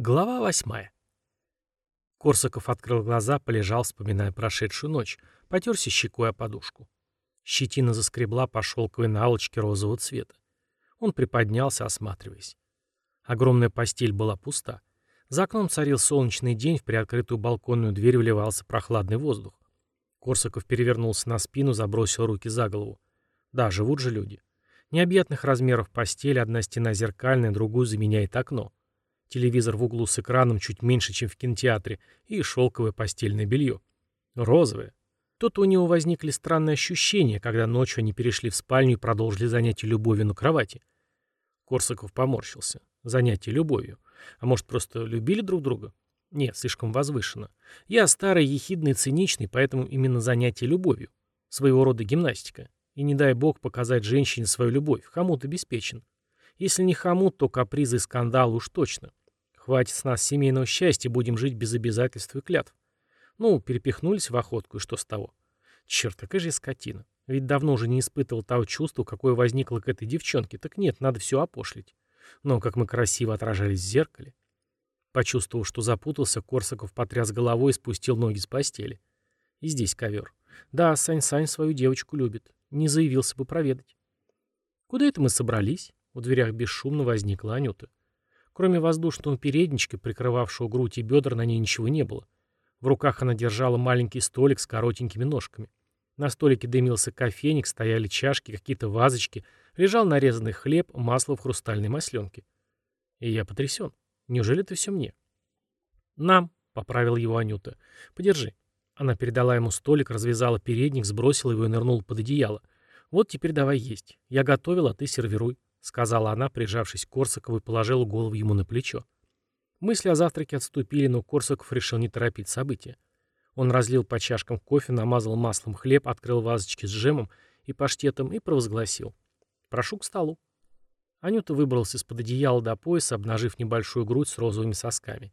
Глава восьмая. Корсаков открыл глаза, полежал, вспоминая прошедшую ночь, потерся щекой о подушку. Щетина заскребла по шелковой наволочке розового цвета. Он приподнялся, осматриваясь. Огромная постель была пуста. За окном царил солнечный день, в приоткрытую балконную дверь вливался прохладный воздух. Корсаков перевернулся на спину, забросил руки за голову. Да, живут же люди. Необъятных размеров постель, одна стена зеркальная, другую заменяет окно телевизор в углу с экраном чуть меньше, чем в кинотеатре, и шелковое постельное белье. Розовое. Тут у него возникли странные ощущения, когда ночью они перешли в спальню и продолжили занятие любовью на кровати. Корсаков поморщился. Занятие любовью. А может, просто любили друг друга? Нет, слишком возвышенно. Я старый, ехидный, циничный, поэтому именно занятие любовью. Своего рода гимнастика. И не дай бог показать женщине свою любовь. Хомут обеспечен. Если не хомут, то капризы и скандалы уж точно. Хватит с нас семейного счастья, будем жить без обязательств и клятв. Ну, перепихнулись в охотку, и что с того? Черт, какая же скотина. Ведь давно уже не испытывал того чувства, какое возникло к этой девчонке. Так нет, надо все опошлить. Но как мы красиво отражались в зеркале. Почувствовав, что запутался, Корсаков потряс головой и спустил ноги с постели. И здесь ковер. Да, Сань-Сань свою девочку любит. Не заявился бы проведать. Куда это мы собрались? В дверях бесшумно возникла Анюта. Кроме воздушного передничка, прикрывавшего грудь и бедра, на ней ничего не было. В руках она держала маленький столик с коротенькими ножками. На столике дымился кофейник, стояли чашки, какие-то вазочки, лежал нарезанный хлеб, масло в хрустальной масленке. И я потрясен. Неужели это все мне? «Нам», — поправил его Анюта. «Подержи». Она передала ему столик, развязала передник, сбросила его и нырнула под одеяло. «Вот теперь давай есть. Я готовила, а ты сервируй». — сказала она, прижавшись к Корсакову и положила голову ему на плечо. Мысли о завтраке отступили, но Корсаков решил не торопить события. Он разлил по чашкам кофе, намазал маслом хлеб, открыл вазочки с джемом и паштетом и провозгласил. «Прошу к столу». Анюта выбрался из-под одеяла до пояса, обнажив небольшую грудь с розовыми сосками.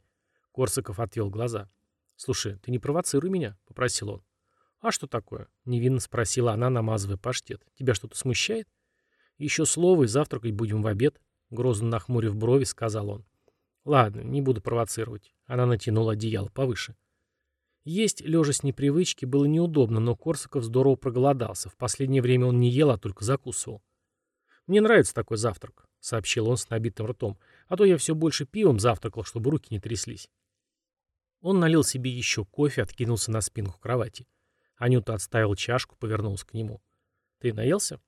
Корсаков отвел глаза. «Слушай, ты не провоцируй меня», — попросил он. «А что такое?» — невинно спросила она, намазывая паштет. «Тебя что-то смущает?» «Еще слово, и завтракать будем в обед», — грозно нахмурив брови, сказал он. «Ладно, не буду провоцировать». Она натянула одеяло повыше. Есть, лежа с непривычки, было неудобно, но Корсаков здорово проголодался. В последнее время он не ел, а только закусывал. «Мне нравится такой завтрак», — сообщил он с набитым ртом. «А то я все больше пивом завтракал, чтобы руки не тряслись». Он налил себе еще кофе, откинулся на спинку кровати. Анюта отставил чашку, повернулся к нему. «Ты наелся?»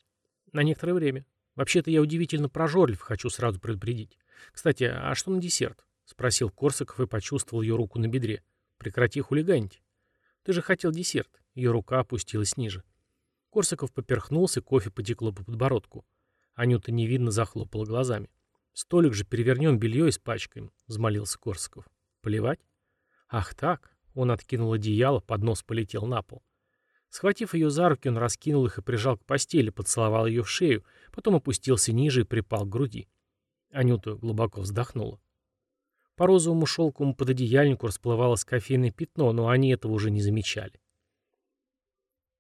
На некоторое время. Вообще-то я удивительно прожорлив, хочу сразу предупредить. Кстати, а что на десерт? Спросил Корсаков и почувствовал ее руку на бедре. Прекрати хулиганить. Ты же хотел десерт. Ее рука опустилась ниже. Корсаков поперхнулся, кофе потекло по подбородку. Анюта невидно захлопала глазами. «Столик же перевернем, белье испачкаем», — взмолился Корсаков. «Поливать?» «Ах так!» — он откинул одеяло, поднос полетел на пол. Схватив ее за руки, он раскинул их и прижал к постели, поцеловал ее в шею, потом опустился ниже и припал к груди. Анюта глубоко вздохнула. По розовому шелковому пододеяльнику расплывалось кофейное пятно, но они этого уже не замечали.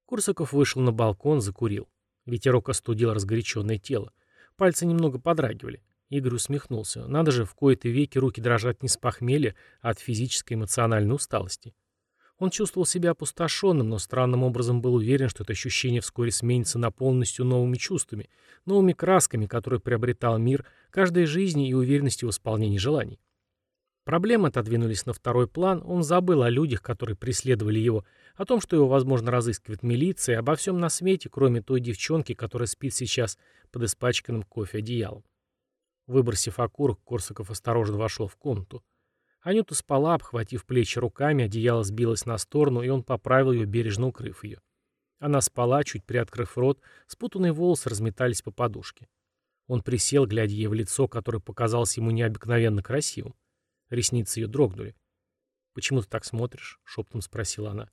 Курсаков вышел на балкон, закурил. Ветерок остудил разгоряченное тело. Пальцы немного подрагивали. Игорь усмехнулся. Надо же, в кои-то веки руки дрожат не с похмелья, а от физической эмоциональной усталости. Он чувствовал себя опустошенным, но странным образом был уверен, что это ощущение вскоре сменится на полностью новыми чувствами, новыми красками, которые приобретал мир, каждой жизни и уверенностью в исполнении желаний. Проблемы отодвинулись на второй план, он забыл о людях, которые преследовали его, о том, что его, возможно, разыскивает милиция, обо всем на свете, кроме той девчонки, которая спит сейчас под испачканным кофе одеялом. Выбросив окурок, Корсаков осторожно вошел в комнату. Анюта спала, обхватив плечи руками, одеяло сбилось на сторону, и он поправил ее, бережно укрыв ее. Она спала, чуть приоткрыв рот, спутанные волосы разметались по подушке. Он присел, глядя ей в лицо, которое показалось ему необыкновенно красивым. Ресницы ее дрогнули. «Почему ты так смотришь?» — шептом спросила она.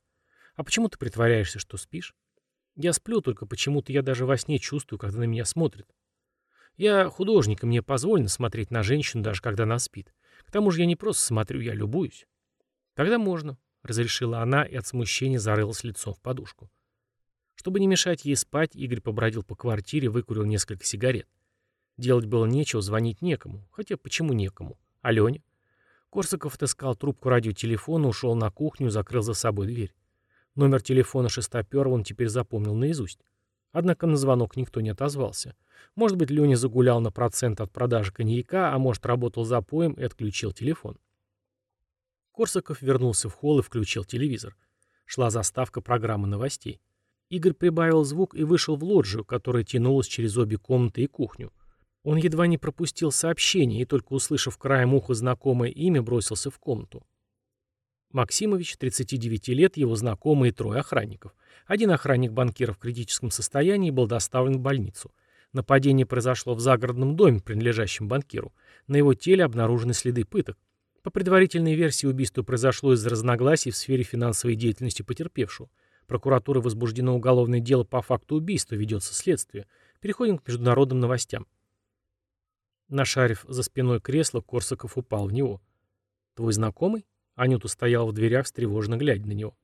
«А почему ты притворяешься, что спишь?» «Я сплю, только почему-то я даже во сне чувствую, когда на меня смотрят. Я художник, и мне позволено смотреть на женщину, даже когда она спит. К тому же я не просто смотрю, я любуюсь. Тогда можно, разрешила она и от смущения зарылась лицом в подушку. Чтобы не мешать ей спать, Игорь побродил по квартире, выкурил несколько сигарет. Делать было нечего, звонить некому. Хотя почему некому? Алене? Корсаков отыскал трубку радиотелефона, ушел на кухню, закрыл за собой дверь. Номер телефона шестоперого он теперь запомнил наизусть. Однако на звонок никто не отозвался. Может быть, Леня загулял на процент от продажи коньяка, а может, работал за поем и отключил телефон. Корсаков вернулся в холл и включил телевизор. Шла заставка программы новостей. Игорь прибавил звук и вышел в лоджию, которая тянулась через обе комнаты и кухню. Он едва не пропустил сообщение и, только услышав краем уха знакомое имя, бросился в комнату. Максимович, 39 лет, его знакомые трое охранников. Один охранник банкира в критическом состоянии был доставлен в больницу. Нападение произошло в загородном доме, принадлежащем банкиру. На его теле обнаружены следы пыток. По предварительной версии убийство произошло из-за разногласий в сфере финансовой деятельности потерпевшего. Прокуратура возбуждено уголовное дело по факту убийства, ведется следствие. Переходим к международным новостям. Нашарив за спиной кресла, Корсаков упал в него. «Твой знакомый?» Анюта стояла в дверях, встревоженно глядя на него.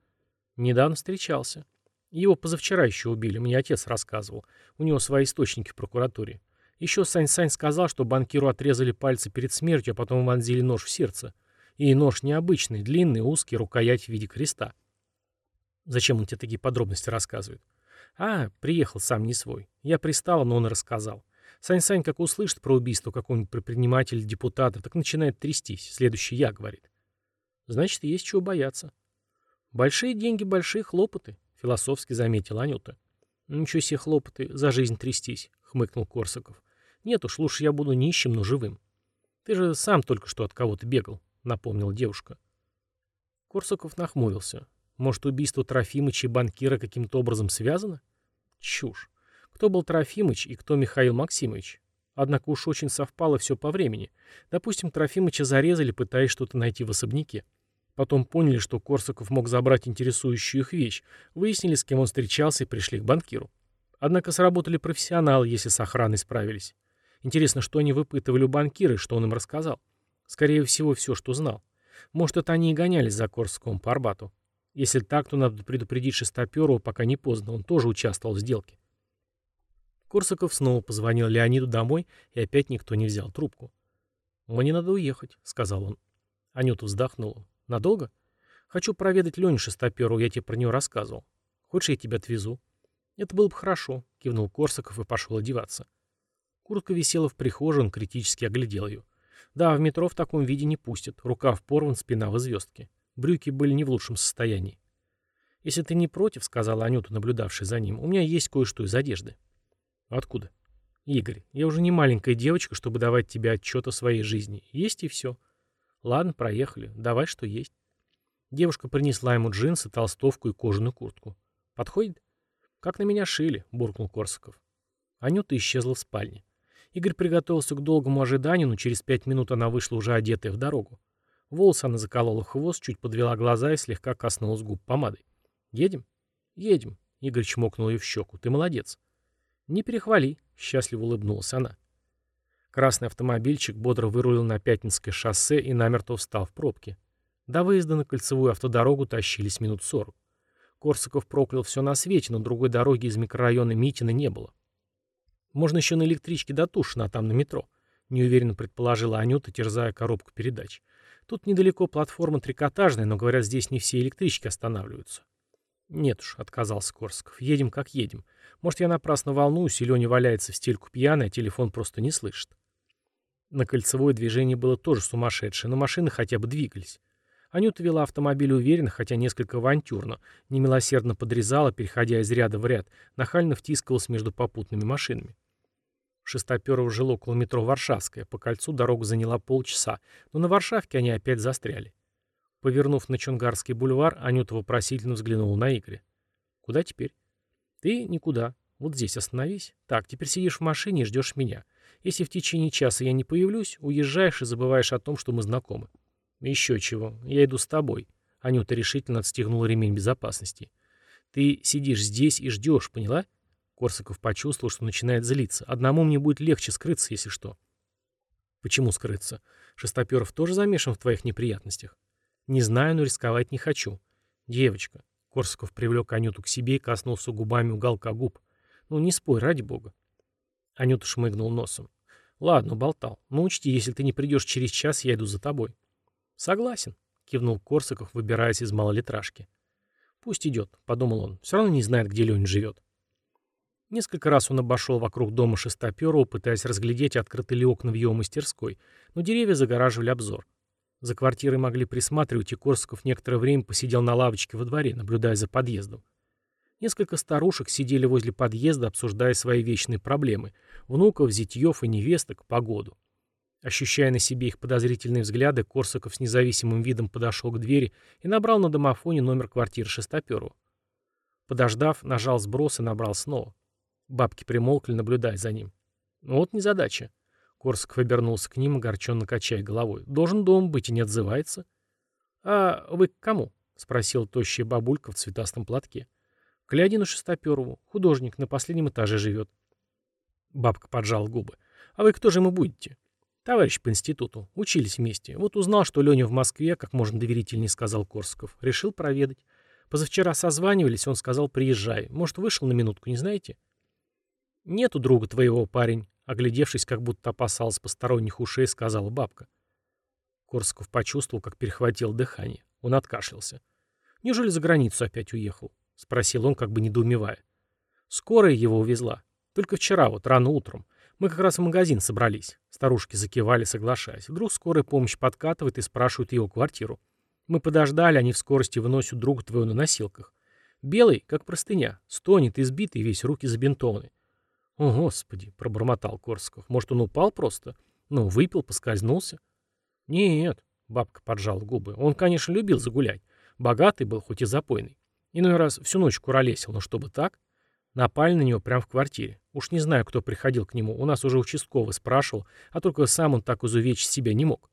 «Недавно встречался. Его позавчера еще убили, мне отец рассказывал. У него свои источники в прокуратуре. Еще Сань-Сань сказал, что банкиру отрезали пальцы перед смертью, а потом вонзили нож в сердце. И нож необычный, длинный, узкий, рукоять в виде креста. Зачем он тебе такие подробности рассказывает? А, приехал сам не свой. Я пристал, но он рассказал. Сань-Сань, как услышит про убийство какого-нибудь предпринимателя, депутата, так начинает трястись. Следующий я, говорит. Значит, есть чего бояться. Большие деньги, большие хлопоты, философски заметила Анюта. Ничего себе хлопоты, за жизнь трястись, хмыкнул Корсаков. Нет уж, лучше я буду нищим, но живым. Ты же сам только что от кого-то бегал, напомнила девушка. Корсаков нахмурился. Может, убийство Трофимыча и банкира каким-то образом связано? Чушь кто был Трофимыч и кто Михаил Максимович. Однако уж очень совпало все по времени. Допустим, Трофимыча зарезали, пытаясь что-то найти в особняке. Потом поняли, что Корсаков мог забрать интересующую их вещь, выяснили, с кем он встречался и пришли к банкиру. Однако сработали профессионалы, если с охраной справились. Интересно, что они выпытывали у банкира и что он им рассказал. Скорее всего, все, что знал. Может, это они и гонялись за Корсаковым по Арбату. Если так, то надо предупредить Шестоперова, пока не поздно. Он тоже участвовал в сделке. Корсаков снова позвонил Леониду домой, и опять никто не взял трубку. «Мне надо уехать», — сказал он. Анюта вздохнула. «Надолго?» «Хочу проведать Леню Шестоперову, я тебе про нее рассказывал. Хочешь, я тебя отвезу?» «Это было бы хорошо», — кивнул Корсаков и пошел одеваться. Куртка висела в прихожей, он критически оглядел ее. «Да, в метро в таком виде не пустят. Рукав порван, спина в звездке. Брюки были не в лучшем состоянии». «Если ты не против», — сказала Анюта, наблюдавшая за ним, — «у меня есть кое-что из одежды». Откуда? Игорь, я уже не маленькая девочка, чтобы давать тебе отчет о своей жизни. Есть и все. Ладно, проехали. Давай, что есть. Девушка принесла ему джинсы, толстовку и кожаную куртку. Подходит? Как на меня шили, буркнул Корсаков. Анюта исчезла в спальне. Игорь приготовился к долгому ожиданию, но через пять минут она вышла уже одетая в дорогу. Волосы она заколола хвост, чуть подвела глаза и слегка коснулась губ помадой. «Едем?» «Едем», — Игорь чмокнул ее в щеку. «Ты молодец». «Не перехвали», — счастливо улыбнулась она. Красный автомобильчик бодро вырулил на Пятницкое шоссе и намертво встал в пробке. До выезда на кольцевую автодорогу тащились минут сорок. Корсаков проклял все на свете, но другой дороги из микрорайона Митина не было. «Можно еще на электричке до Тушина, а там на метро», — неуверенно предположила Анюта, терзая коробку передач. «Тут недалеко платформа трикотажная, но, говорят, здесь не все электрички останавливаются». «Нет уж», — отказался Корсаков, — «едем как едем. Может, я напрасно волнуюсь, и Леня валяется в стельку пьяный, а телефон просто не слышит. На кольцевое движение было тоже сумасшедшее, но машины хотя бы двигались. Анюта вела автомобиль уверенно, хотя несколько авантюрно, немилосердно подрезала, переходя из ряда в ряд, нахально втискивалась между попутными машинами. Шестоперов жил около метро Варшавская, по кольцу дорога заняла полчаса, но на Варшавке они опять застряли. Повернув на Чунгарский бульвар, Анюта вопросительно взглянула на Игоря. «Куда теперь?» Ты никуда. Вот здесь остановись. Так, теперь сидишь в машине и ждешь меня. Если в течение часа я не появлюсь, уезжаешь и забываешь о том, что мы знакомы. Еще чего. Я иду с тобой. Анюта решительно отстегнула ремень безопасности. Ты сидишь здесь и ждешь, поняла? Корсаков почувствовал, что начинает злиться. Одному мне будет легче скрыться, если что. Почему скрыться? Шестоперов тоже замешан в твоих неприятностях? Не знаю, но рисковать не хочу. Девочка, Корсаков привлек Анюту к себе и коснулся губами уголка губ. «Ну, не спой, ради бога». Анюта шмыгнул носом. «Ладно, болтал. Но учти, если ты не придешь через час, я иду за тобой». «Согласен», — кивнул Корсаков, выбираясь из малолитражки. «Пусть идет», — подумал он. «Все равно не знает, где Леня живет». Несколько раз он обошел вокруг дома Шестоперова, пытаясь разглядеть, открыты ли окна в его мастерской, но деревья загораживали обзор. За квартирой могли присматривать, и Корсаков некоторое время посидел на лавочке во дворе, наблюдая за подъездом. Несколько старушек сидели возле подъезда, обсуждая свои вечные проблемы – внуков, зятьев и невесток, погоду. Ощущая на себе их подозрительные взгляды, Корсаков с независимым видом подошел к двери и набрал на домофоне номер квартиры Шестоперова. Подождав, нажал сброс и набрал снова. Бабки примолкли, наблюдая за ним. Вот незадача. Корсаков обернулся к ним, огорченно качая головой. Должен дом быть и не отзывается. «А вы к кому?» — спросил тощая бабулька в цветастом платке. «К Леонину Шестоперову. Художник, на последнем этаже живет». Бабка поджал губы. «А вы кто же ему будете?» Товарищ по институту. Учились вместе. Вот узнал, что Леня в Москве, как можно доверительнее сказал Корсков. Решил проведать. Позавчера созванивались, он сказал, приезжай. Может, вышел на минутку, не знаете? Нету друга твоего, парень. Оглядевшись, как будто опасался посторонних ушей, сказала бабка. Корсков почувствовал, как перехватил дыхание. Он откашлялся. «Неужели за границу опять уехал?» — спросил он, как бы недоумевая. «Скорая его увезла. Только вчера, вот рано утром. Мы как раз в магазин собрались. Старушки закивали, соглашаясь. Вдруг скорая помощь подкатывает и спрашивает его квартиру. Мы подождали, они в скорости выносят друга твоего на носилках. Белый, как простыня, стонет, избитый, весь руки забинтованы. «О, Господи!» — пробормотал Корсков. «Может, он упал просто? Ну, выпил, поскользнулся?» «Нет», — бабка поджала губы. «Он, конечно, любил загулять. Богатый был, хоть и запойный. Иной раз всю ночь куролесил, но чтобы так...» Напали на него прямо в квартире. Уж не знаю, кто приходил к нему. У нас уже участковый спрашивал, а только сам он так изувечить себя не мог.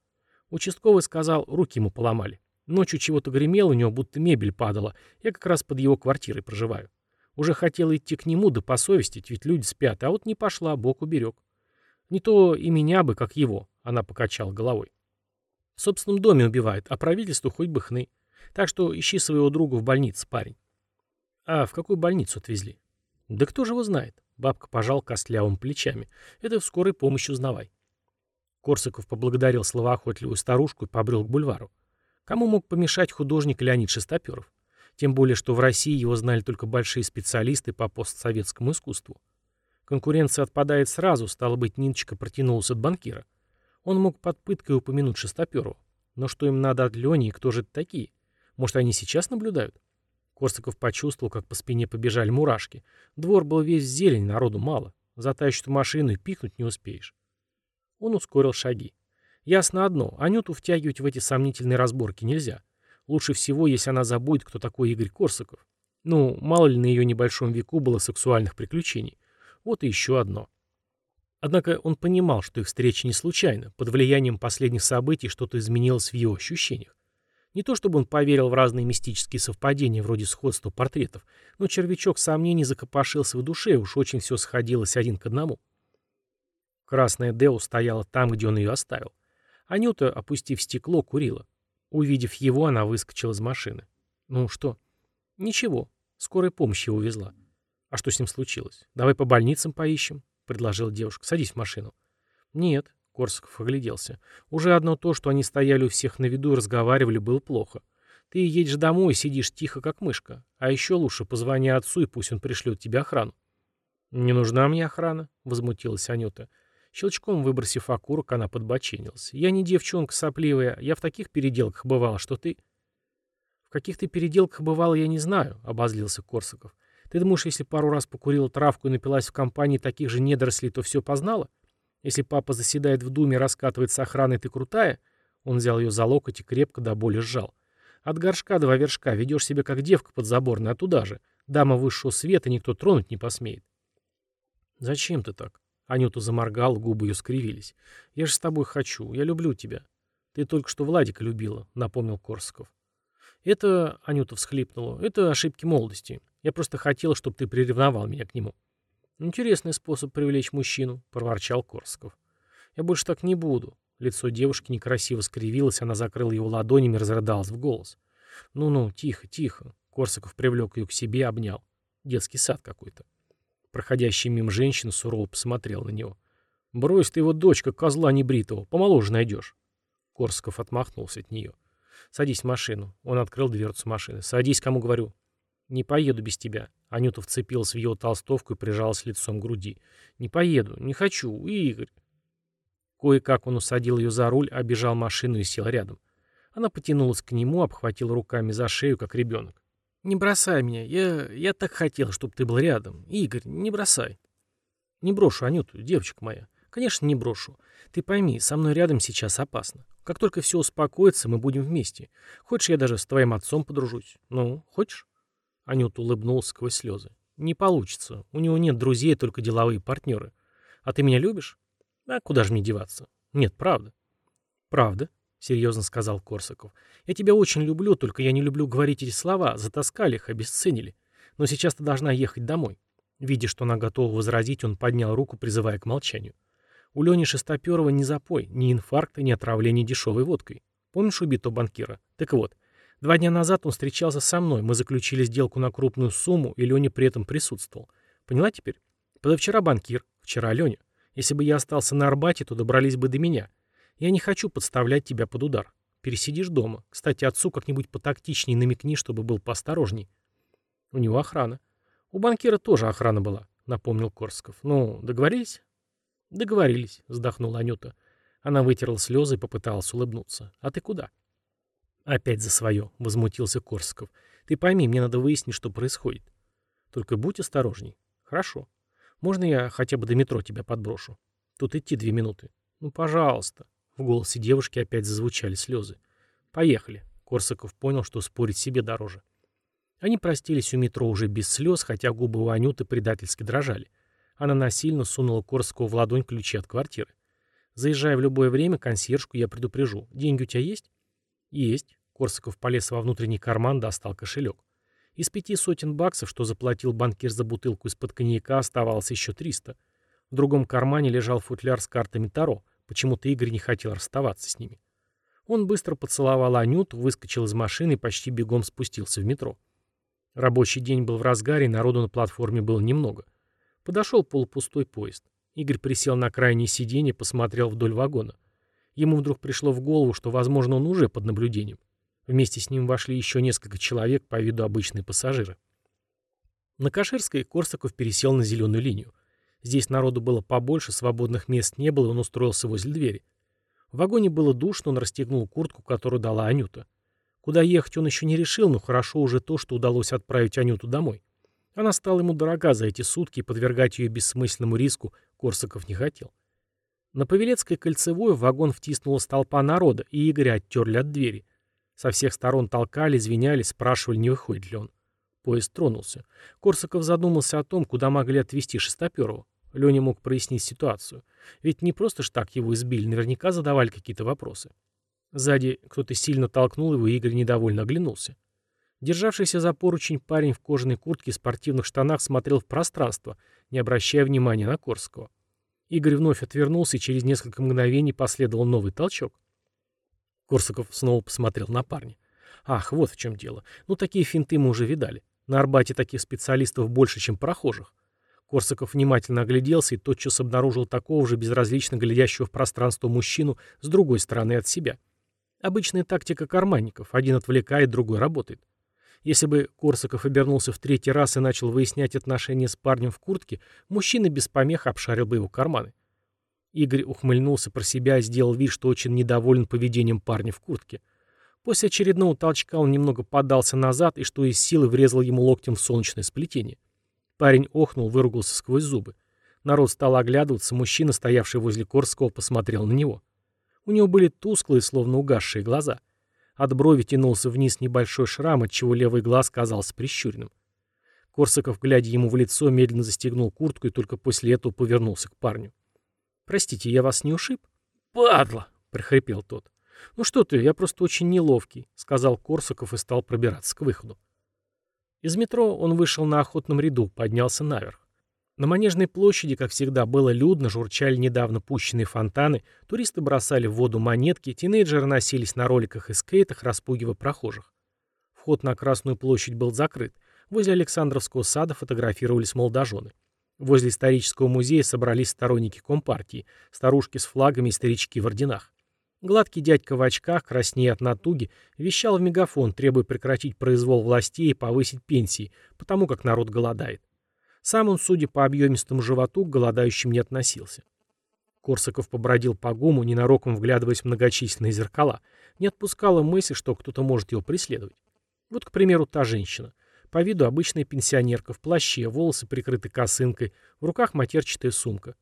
Участковый сказал, руки ему поломали. Ночью чего-то гремело, у него будто мебель падала. Я как раз под его квартирой проживаю. Уже хотела идти к нему, да посовестить, ведь люди спят, а вот не пошла, Бог уберег. Не то и меня бы, как его, она покачала головой. В собственном доме убивает, а правительству хоть бы хны. Так что ищи своего друга в больнице, парень. А в какую больницу отвезли? Да кто же его знает? Бабка пожал костлявым плечами. Это в скорой помощи узнавай. Корсаков поблагодарил словоохотливую старушку и побрел к бульвару. Кому мог помешать художник Леонид Шестоперов? Тем более, что в России его знали только большие специалисты по постсоветскому искусству. Конкуренция отпадает сразу, стало быть, Нинчика протянулся от банкира. Он мог под пыткой упомянуть Шестоперова. Но что им надо от Лени и кто же это такие? Может, они сейчас наблюдают? Корсаков почувствовал, как по спине побежали мурашки. Двор был весь в зелень, народу мало. Затащат машину и пикнуть не успеешь. Он ускорил шаги. Ясно одно, Анюту втягивать в эти сомнительные разборки нельзя. Лучше всего, если она забудет, кто такой Игорь Корсаков. Ну, мало ли на ее небольшом веку было сексуальных приключений. Вот и еще одно. Однако он понимал, что их встреча не случайна. Под влиянием последних событий что-то изменилось в его ощущениях. Не то чтобы он поверил в разные мистические совпадения, вроде сходства портретов, но червячок сомнений закопошился в душе, уж очень все сходилось один к одному. Красная Део стояла там, где он ее оставил. Анюта, опустив стекло, курила. Увидев его, она выскочила из машины. «Ну что?» «Ничего. Скорая помощь его увезла». «А что с ним случилось? Давай по больницам поищем», — предложила девушка. «Садись в машину». «Нет. Корсаков огляделся. Уже одно то, что они стояли у всех на виду и разговаривали, было плохо. Ты едешь домой и сидишь тихо, как мышка. А еще лучше позвони отцу, и пусть он пришлет тебе охрану. «Не нужна мне охрана», — возмутилась Анюта. Щелчком выбросив окурок, она подбоченилась. «Я не девчонка сопливая, я в таких переделках бывала, что ты...» «В каких ты переделках бывала, я не знаю», — обозлился Корсаков. «Ты думаешь, если пару раз покурила травку и напилась в компании таких же недорослей, то все познала? Если папа заседает в думе и раскатывает с охраной, ты крутая?» Он взял ее за локоть и крепко до боли сжал. «От горшка до вершка ведешь себя как девка подзаборная, а туда же. Дама высшего света никто тронуть не посмеет». «Зачем ты так?» Анюта заморгал, губы ее скривились. «Я же с тобой хочу, я люблю тебя». «Ты только что Владика любила», — напомнил Корсаков. «Это...» — Анюта всхлипнула. «Это ошибки молодости. Я просто хотела, чтобы ты приревновал меня к нему». «Интересный способ привлечь мужчину», — проворчал Корсков. «Я больше так не буду». Лицо девушки некрасиво скривилось, она закрыла его ладонями и разрыдалась в голос. «Ну-ну, тихо, тихо». Корсаков привлек ее к себе, обнял. Детский сад какой-то. Проходящий мимо женщина сурово посмотрел на него. «Брось ты его, дочка, козла небритого, помоложе найдешь». Корсков отмахнулся от нее. «Садись в машину». Он открыл дверцу машины. «Садись, кому говорю». «Не поеду без тебя». Анюта вцепилась в его толстовку и прижалась лицом к груди. «Не поеду, не хочу, Игорь». Кое-как он усадил ее за руль, обежал машину и сел рядом. Она потянулась к нему, обхватила руками за шею, как ребенок. «Не бросай меня. Я, я так хотел, чтобы ты был рядом. Игорь, не бросай». «Не брошу, Анюту, девочка моя. Конечно, не брошу. Ты пойми, со мной рядом сейчас опасно. Как только все успокоится, мы будем вместе. Хочешь, я даже с твоим отцом подружусь? Ну, хочешь?» Анюта улыбнулся сквозь слезы. «Не получится. У него нет друзей, только деловые партнеры. А ты меня любишь? А куда же мне деваться? Нет, правда». «Правда?» — серьезно сказал Корсаков. «Я тебя очень люблю, только я не люблю говорить эти слова. Затаскали их, обесценили. Но сейчас ты должна ехать домой». Видя, что она готова возразить, он поднял руку, призывая к молчанию. У Лени Шестоперова ни запой, ни инфаркта, ни отравление дешевой водкой. Помнишь убитого банкира? Так вот, Два дня назад он встречался со мной, мы заключили сделку на крупную сумму, и Леня при этом присутствовал. Поняла теперь? Позавчера банкир, вчера Леня. Если бы я остался на Арбате, то добрались бы до меня. Я не хочу подставлять тебя под удар. Пересидишь дома. Кстати, отцу как-нибудь потактичней намекни, чтобы был поосторожней. У него охрана. У банкира тоже охрана была, напомнил Корсков. Ну, договорились? Договорились, вздохнула Анюта. Она вытерла слезы и попыталась улыбнуться. А ты куда? «Опять за свое», — возмутился Корсаков. «Ты пойми, мне надо выяснить, что происходит. Только будь осторожней. Хорошо. Можно я хотя бы до метро тебя подброшу? Тут идти две минуты. Ну, пожалуйста». В голосе девушки опять зазвучали слезы. «Поехали». Корсаков понял, что спорить себе дороже. Они простились у метро уже без слез, хотя губы у Анюты предательски дрожали. Она насильно сунула Корсакову в ладонь ключи от квартиры. «Заезжая в любое время, консьержку я предупрежу. Деньги у тебя есть?» «Есть». Корсаков полез во внутренний карман, достал кошелек. Из пяти сотен баксов, что заплатил банкир за бутылку из-под коньяка, оставалось еще триста. В другом кармане лежал футляр с картами Таро. Почему-то Игорь не хотел расставаться с ними. Он быстро поцеловал Анюту, выскочил из машины и почти бегом спустился в метро. Рабочий день был в разгаре, народу на платформе было немного. Подошел полупустой поезд. Игорь присел на крайнее сиденье, посмотрел вдоль вагона. Ему вдруг пришло в голову, что, возможно, он уже под наблюдением. Вместе с ним вошли еще несколько человек, по виду обычные пассажиры. На Каширской Корсаков пересел на зеленую линию. Здесь народу было побольше, свободных мест не было, и он устроился возле двери. В вагоне было душно, он расстегнул куртку, которую дала Анюта. Куда ехать он еще не решил, но хорошо уже то, что удалось отправить Анюту домой. Она стала ему дорога за эти сутки, и подвергать ее бессмысленному риску Корсаков не хотел. На Павелецкой кольцевой вагон втиснулась толпа народа, и Игоря оттерли от двери. Со всех сторон толкали, извинялись, спрашивали, не выходит ли он. Поезд тронулся. Корсаков задумался о том, куда могли отвезти Шестоперова. Леня мог прояснить ситуацию. Ведь не просто ж так его избили, наверняка задавали какие-то вопросы. Сзади кто-то сильно толкнул его, и Игорь недовольно оглянулся. Державшийся за поручень парень в кожаной куртке и спортивных штанах смотрел в пространство, не обращая внимания на Корского. Игорь вновь отвернулся, и через несколько мгновений последовал новый толчок. Корсаков снова посмотрел на парня. Ах, вот в чем дело. Ну, такие финты мы уже видали. На Арбате таких специалистов больше, чем прохожих. Корсаков внимательно огляделся и тотчас обнаружил такого же безразлично глядящего в пространство мужчину с другой стороны от себя. Обычная тактика карманников. Один отвлекает, другой работает. Если бы Корсаков обернулся в третий раз и начал выяснять отношения с парнем в куртке, мужчина без помех обшарил бы его карманы. Игорь ухмыльнулся про себя и сделал вид, что очень недоволен поведением парня в куртке. После очередного толчка он немного подался назад и что из силы врезал ему локтем в солнечное сплетение. Парень охнул, выругался сквозь зубы. Народ стал оглядываться, мужчина, стоявший возле Корского, посмотрел на него. У него были тусклые, словно угасшие глаза. От брови тянулся вниз небольшой шрам, отчего левый глаз казался прищуренным. Корсаков, глядя ему в лицо, медленно застегнул куртку и только после этого повернулся к парню. «Простите, я вас не ушиб?» «Падла!» — прохрипел тот. «Ну что ты, я просто очень неловкий», — сказал Корсаков и стал пробираться к выходу. Из метро он вышел на охотном ряду, поднялся наверх. На Манежной площади, как всегда, было людно, журчали недавно пущенные фонтаны, туристы бросали в воду монетки, тинейджеры носились на роликах и скейтах, распугивая прохожих. Вход на Красную площадь был закрыт. Возле Александровского сада фотографировались молодожены. Возле исторического музея собрались сторонники Компартии, старушки с флагами и старички в орденах. Гладкий дядька в очках, краснея от натуги, вещал в мегафон, требуя прекратить произвол властей и повысить пенсии, потому как народ голодает. Сам он, судя по объемистому животу, к голодающим не относился. Корсаков побродил по гуму, ненароком вглядываясь в многочисленные зеркала. Не отпускала мысль, что кто-то может его преследовать. Вот, к примеру, та женщина. По виду обычная пенсионерка, в плаще, волосы прикрыты косынкой, в руках матерчатая сумка.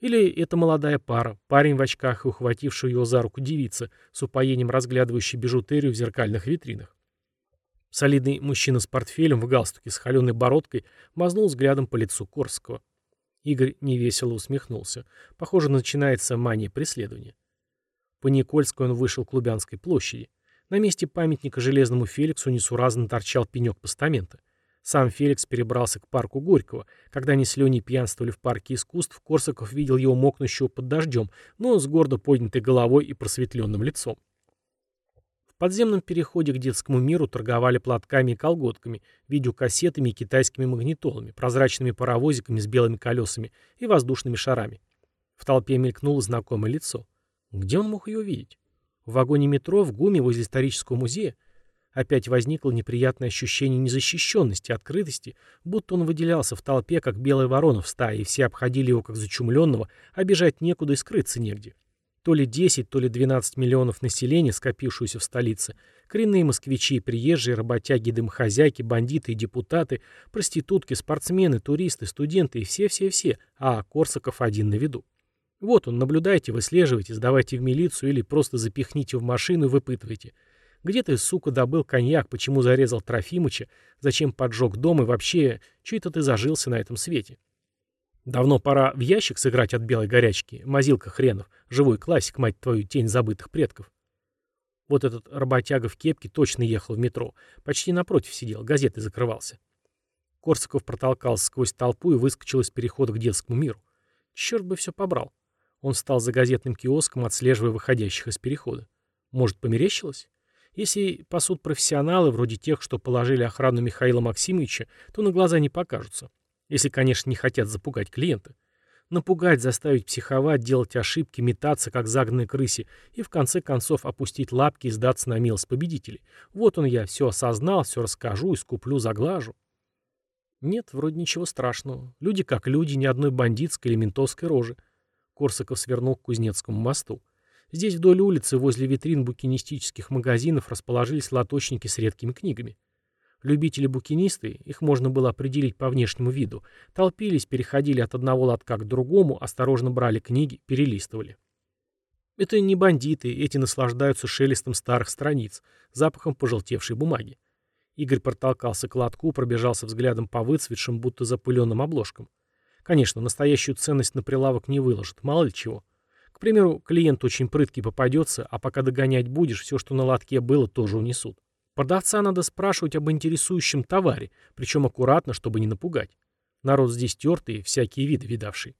Или это молодая пара, парень в очках и ухвативший его за руку девица, с упоением разглядывающий бижутерию в зеркальных витринах. Солидный мужчина с портфелем в галстуке с холеной бородкой мазнул взглядом по лицу Корского. Игорь невесело усмехнулся. Похоже, начинается мания преследования. По Никольской он вышел к Лубянской площади. На месте памятника железному Феликсу несуразно торчал пенек постамента. Сам Феликс перебрался к парку Горького. Когда они с Леней пьянствовали в парке искусств, Корсаков видел его мокнущего под дождем, но с гордо поднятой головой и просветленным лицом. В подземном переходе к детскому миру торговали платками и колготками, видеокассетами и китайскими магнитолами, прозрачными паровозиками с белыми колесами и воздушными шарами. В толпе мелькнуло знакомое лицо. Где он мог ее видеть? В вагоне метро, в ГУМе, возле исторического музея? Опять возникло неприятное ощущение незащищенности, открытости, будто он выделялся в толпе, как белая ворона в стае, и все обходили его как зачумленного, а бежать некуда и скрыться негде. То ли 10, то ли 12 миллионов населения, скопившуюся в столице, коренные москвичи, приезжие, работяги, дымхозяйки, бандиты и депутаты, проститутки, спортсмены, туристы, студенты и все-все-все, а Корсаков один на виду. Вот он, наблюдайте, выслеживайте, сдавайте в милицию или просто запихните в машину и выпытывайте. Где ты, сука, добыл коньяк, почему зарезал Трофимыча, зачем поджег дом и вообще, че это ты зажился на этом свете? Давно пора в ящик сыграть от белой горячки, мазилка хренов, живой классик, мать твою, тень забытых предков. Вот этот работяга в кепке точно ехал в метро, почти напротив сидел, газетой закрывался. Корсаков протолкался сквозь толпу и выскочил из перехода к детскому миру. Черт бы все побрал. Он встал за газетным киоском, отслеживая выходящих из перехода. Может, померещилось? Если пасут профессионалы, вроде тех, что положили охрану Михаила Максимовича, то на глаза не покажутся. Если, конечно, не хотят запугать клиента. Напугать, заставить психовать, делать ошибки, метаться, как загнанной крысе, и в конце концов опустить лапки и сдаться на милость победителей. Вот он я, все осознал, все расскажу, искуплю, заглажу. Нет, вроде ничего страшного. Люди как люди, ни одной бандитской или ментовской рожи. Корсаков свернул к Кузнецкому мосту. Здесь вдоль улицы, возле витрин букинистических магазинов, расположились лоточники с редкими книгами. Любители-букинисты, их можно было определить по внешнему виду, толпились, переходили от одного лотка к другому, осторожно брали книги, перелистывали. Это не бандиты, эти наслаждаются шелестом старых страниц, запахом пожелтевшей бумаги. Игорь протолкался к лотку, пробежался взглядом по выцветшим, будто запыленным обложкам. Конечно, настоящую ценность на прилавок не выложат, мало ли чего. К примеру, клиент очень прыткий попадется, а пока догонять будешь, все, что на лотке было, тоже унесут. Продавца надо спрашивать об интересующем товаре, причем аккуратно, чтобы не напугать. Народ здесь тертый, всякие виды видавший.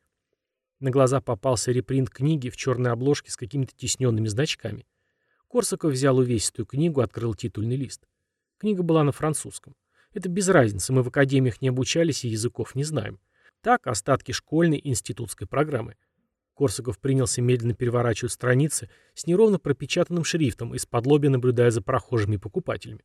На глаза попался репринт книги в черной обложке с какими-то тисненными значками. Корсаков взял увесистую книгу, открыл титульный лист. Книга была на французском. Это без разницы, мы в академиях не обучались и языков не знаем. Так, остатки школьной институтской программы. Корсаков принялся медленно переворачивать страницы с неровно пропечатанным шрифтом, из-под лоби наблюдая за прохожими покупателями.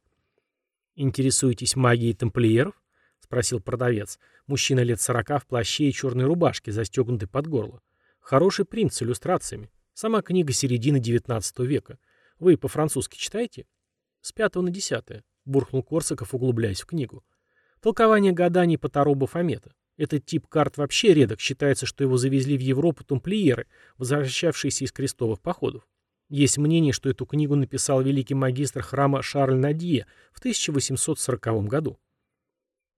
«Интересуетесь магией тамплиеров?» — спросил продавец. Мужчина лет сорока в плаще и черной рубашке, застегнутой под горло. Хороший принт с иллюстрациями. Сама книга середины XIX века. Вы по-французски читаете? С пятого на десятое. Буркнул Корсаков, углубляясь в книгу. Толкование гаданий по Таро Бафомета. Этот тип карт вообще редок, считается, что его завезли в Европу тамплиеры, возвращавшиеся из крестовых походов. Есть мнение, что эту книгу написал великий магистр храма Шарль Надье в 1840 году.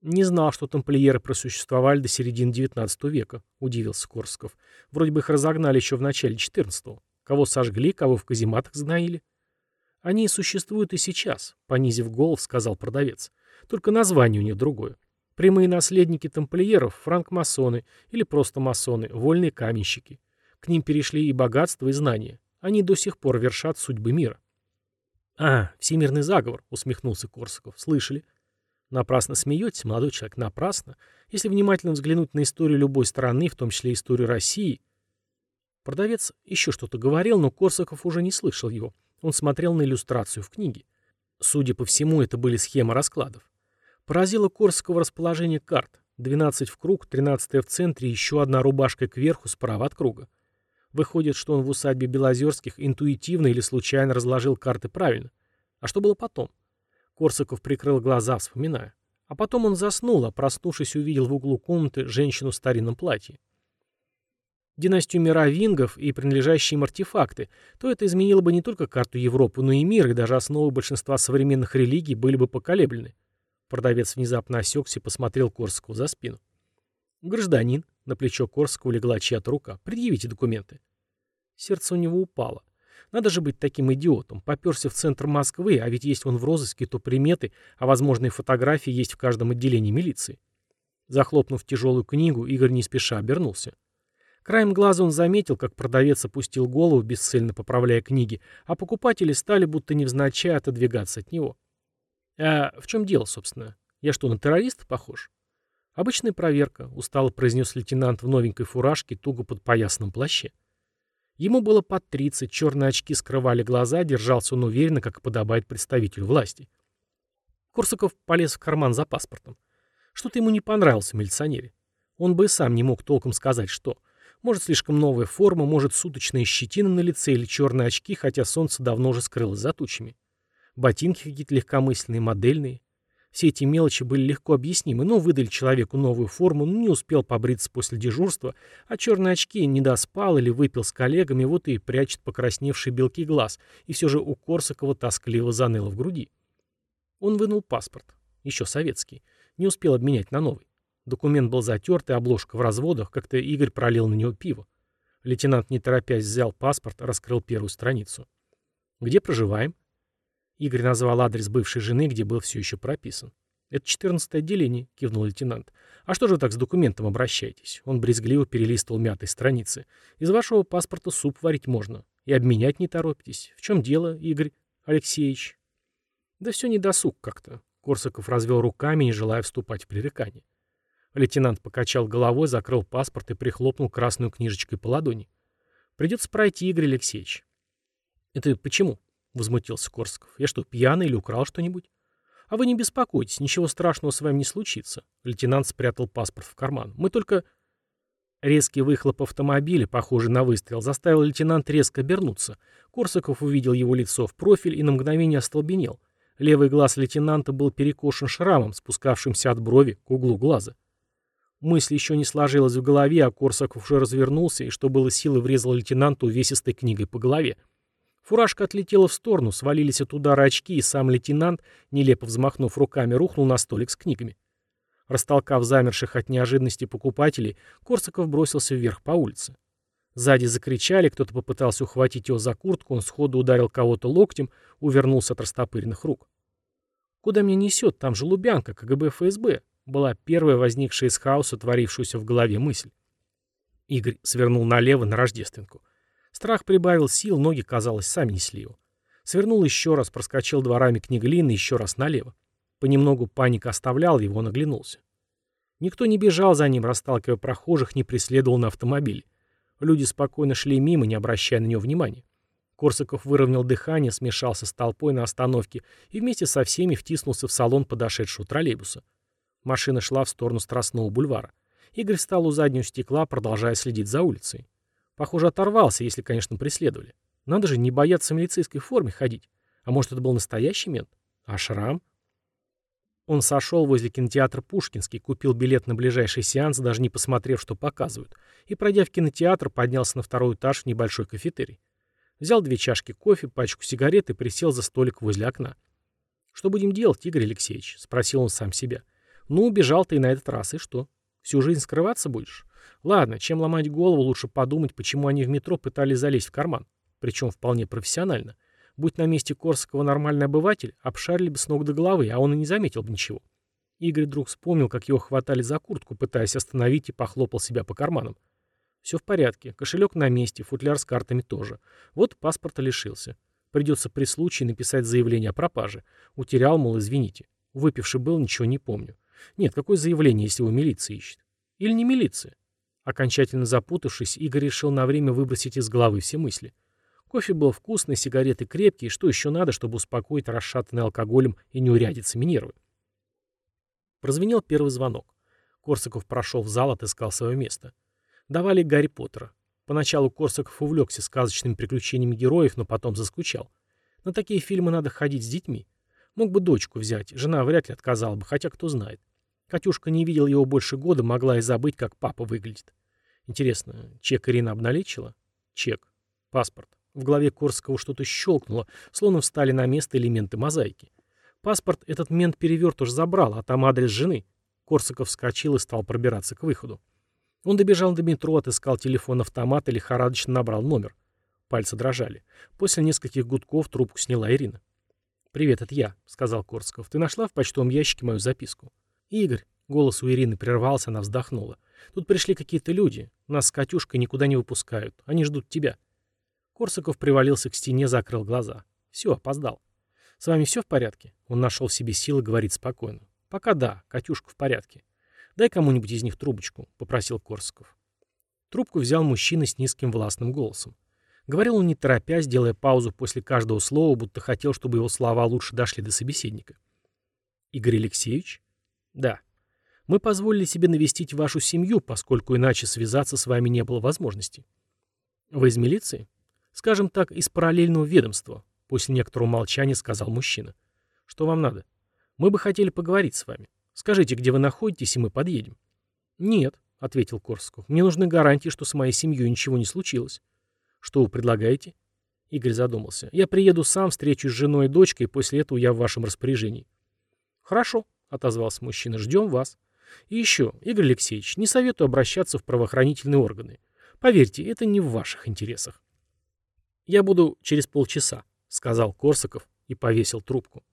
«Не знал, что тамплиеры просуществовали до середины XIX века», — удивился Корсков. «Вроде бы их разогнали еще в начале XIV. Кого сожгли, кого в казематах сгноили». «Они существуют и сейчас», — понизив голос, сказал продавец. «Только название у них другое. Прямые наследники тамплиеров – франкмасоны или просто масоны, вольные каменщики. К ним перешли и богатство, и знания. Они до сих пор вершат судьбы мира. «А, всемирный заговор», — усмехнулся Корсаков. «Слышали?» Напрасно смеетесь, молодой человек, напрасно. Если внимательно взглянуть на историю любой страны, в том числе историю России... Продавец еще что-то говорил, но Корсаков уже не слышал его. Он смотрел на иллюстрацию в книге. Судя по всему, это были схемы раскладов. Поразило Корсакова расположение карт. 12 в круг, 13 в центре и еще одна рубашка кверху справа от круга. Выходит, что он в усадьбе Белозерских интуитивно или случайно разложил карты правильно. А что было потом? Корсаков прикрыл глаза, вспоминая. А потом он заснул, а проснувшись увидел в углу комнаты женщину в старинном платье. Династию мировингов и принадлежащие им артефакты, то это изменило бы не только карту Европы, но и мир, и даже основы большинства современных религий были бы поколеблены. Продавец внезапно осекся и посмотрел Корсакову за спину. «Гражданин», — на плечо Корского легла чья-то рука, — «предъявите документы». Сердце у него упало. Надо же быть таким идиотом. Поперся в центр Москвы, а ведь есть он в розыске, то приметы, а возможные фотографии есть в каждом отделении милиции. Захлопнув тяжелую книгу, Игорь не спеша обернулся. Краем глаза он заметил, как продавец опустил голову, бесцельно поправляя книги, а покупатели стали будто невзначай отодвигаться от него. «А в чем дело, собственно? Я что, на террориста похож?» «Обычная проверка», — устало произнес лейтенант в новенькой фуражке, туго под поясном плаще. Ему было под 30, черные очки скрывали глаза, держался он уверенно, как подобает представителю власти. Корсаков полез в карман за паспортом. Что-то ему не понравилось в милиционере. Он бы и сам не мог толком сказать, что. Может, слишком новая форма, может, суточная щетина на лице или черные очки, хотя солнце давно уже скрылось за тучами. Ботинки какие-то легкомысленные, модельные. Все эти мелочи были легко объяснимы, но выдали человеку новую форму, но не успел побриться после дежурства, а черные очки не доспал или выпил с коллегами, вот и прячет покрасневшие белки глаз, и все же у Корсакова тоскливо заныло в груди. Он вынул паспорт, еще советский, не успел обменять на новый. Документ был затерт, и обложка в разводах, как-то Игорь пролил на него пиво. Лейтенант, не торопясь, взял паспорт, раскрыл первую страницу. «Где проживаем?» Игорь назвал адрес бывшей жены, где был все еще прописан. «Это 14 отделение», — кивнул лейтенант. «А что же вы так с документом обращаетесь?» Он брезгливо перелистывал мятые страницы. «Из вашего паспорта суп варить можно. И обменять не торопитесь. В чем дело, Игорь Алексеевич?» «Да все не досуг как-то». Корсаков развел руками, не желая вступать в пререкание. Лейтенант покачал головой, закрыл паспорт и прихлопнул красную книжечкой по ладони. «Придется пройти, Игорь Алексеевич». «Это почему?» — возмутился Корсков. «Я что, пьяный или украл что-нибудь?» «А вы не беспокойтесь, ничего страшного с вами не случится». Лейтенант спрятал паспорт в карман. «Мы только...» Резкий выхлоп автомобиля, похожий на выстрел, заставил лейтенант резко обернуться. Корсаков увидел его лицо в профиль и на мгновение остолбенел. Левый глаз лейтенанта был перекошен шрамом, спускавшимся от брови к углу глаза. Мысль еще не сложилась в голове, а Корсаков уже развернулся и, что было силы, врезал лейтенанту увесистой книгой по голове. Фуражка отлетела в сторону, свалились от удара очки, и сам лейтенант, нелепо взмахнув руками, рухнул на столик с книгами. Растолкав замерших от неожиданности покупателей, Корсаков бросился вверх по улице. Сзади закричали, кто-то попытался ухватить его за куртку, он сходу ударил кого-то локтем, увернулся от растопыренных рук. «Куда меня несет? Там же Лубянка, КГБ ФСБ», была первая возникшая из хаоса, творившуюся в голове мысль. Игорь свернул налево на Рождественку. Страх прибавил сил, ноги, казалось, сами несли его. Свернул еще раз, проскочил дворами книглины еще раз налево. Понемногу паника оставляла его, он оглянулся. Никто не бежал за ним, расталкивая прохожих, не преследовал на автомобиле. Люди спокойно шли мимо, не обращая на него внимания. Корсаков выровнял дыхание, смешался с толпой на остановке и вместе со всеми втиснулся в салон подошедшего троллейбуса. Машина шла в сторону Страстного бульвара. Игорь встал у заднего стекла, продолжая следить за улицей. Похоже, оторвался, если, конечно, преследовали. Надо же не бояться в милицейской форме ходить. А может, это был настоящий мент? А шрам? Он сошел возле кинотеатра «Пушкинский», купил билет на ближайший сеанс, даже не посмотрев, что показывают, и, пройдя в кинотеатр, поднялся на второй этаж в небольшой кафетерий. Взял две чашки кофе, пачку сигарет и присел за столик возле окна. «Что будем делать, Игорь Алексеевич?» — спросил он сам себя. «Ну, убежал ты и на этот раз, и что? Всю жизнь скрываться будешь? Ладно, чем ломать голову, лучше подумать, почему они в метро пытались залезть в карман. Причем вполне профессионально. Будь на месте Корсакова нормальный обыватель, обшарили бы с ног до головы, а он и не заметил бы ничего. Игорь вдруг вспомнил, как его хватали за куртку, пытаясь остановить, и похлопал себя по карманам. Все в порядке, кошелек на месте, футляр с картами тоже. Вот паспорта лишился. Придется при случае написать заявление о пропаже. Утерял, мол, извините. Выпивший был, ничего не помню. Нет, какое заявление, если его милиция ищет? Или не милиция? Окончательно запутавшись, Игорь решил на время выбросить из головы все мысли. Кофе был вкусный, сигареты крепкие, что еще надо, чтобы успокоить расшатанный алкоголем и неурядицами нервы. Прозвенел первый звонок. Корсаков прошел в зал, отыскал свое место. Давали Гарри Поттера. Поначалу Корсаков увлекся сказочными приключениями героев, но потом заскучал. На такие фильмы надо ходить с детьми. Мог бы дочку взять, жена вряд ли отказала бы, хотя кто знает. Катюшка не видел его больше года, могла и забыть, как папа выглядит. Интересно, чек Ирина обналичила? Чек. Паспорт. В голове Корского что-то щелкнуло, словно встали на место элементы мозаики. Паспорт этот мент переверт уж забрал, а там адрес жены. Корсаков вскочил и стал пробираться к выходу. Он добежал до метро, отыскал телефон-автомат и лихорадочно набрал номер. Пальцы дрожали. После нескольких гудков трубку сняла Ирина. «Привет, это я», — сказал Корсков. «Ты нашла в почтовом ящике мою записку?» «Игорь», — голос у Ирины прервался, она вздохнула. «Тут пришли какие-то люди. Нас с Катюшкой никуда не выпускают. Они ждут тебя». Корсаков привалился к стене, закрыл глаза. «Все, опоздал». «С вами все в порядке?» Он нашел в себе силы говорить спокойно. «Пока да, Катюшка в порядке. Дай кому-нибудь из них трубочку», — попросил Корсаков. Трубку взял мужчина с низким властным голосом. Говорил он не торопясь, делая паузу после каждого слова, будто хотел, чтобы его слова лучше дошли до собеседника. «Игорь Алексеевич?» «Да. Мы позволили себе навестить вашу семью, поскольку иначе связаться с вами не было возможности». «Вы из милиции?» «Скажем так, из параллельного ведомства», — после некоторого молчания сказал мужчина. «Что вам надо? Мы бы хотели поговорить с вами. Скажите, где вы находитесь, и мы подъедем». «Нет», — ответил Корсков. «Мне нужны гарантии, что с моей семьей ничего не случилось». «Что вы предлагаете?» Игорь задумался. «Я приеду сам, встречусь с женой и дочкой, и после этого я в вашем распоряжении». «Хорошо», — отозвался мужчина. «Ждем вас». «И еще, Игорь Алексеевич, не советую обращаться в правоохранительные органы. Поверьте, это не в ваших интересах». «Я буду через полчаса», — сказал Корсаков и повесил трубку.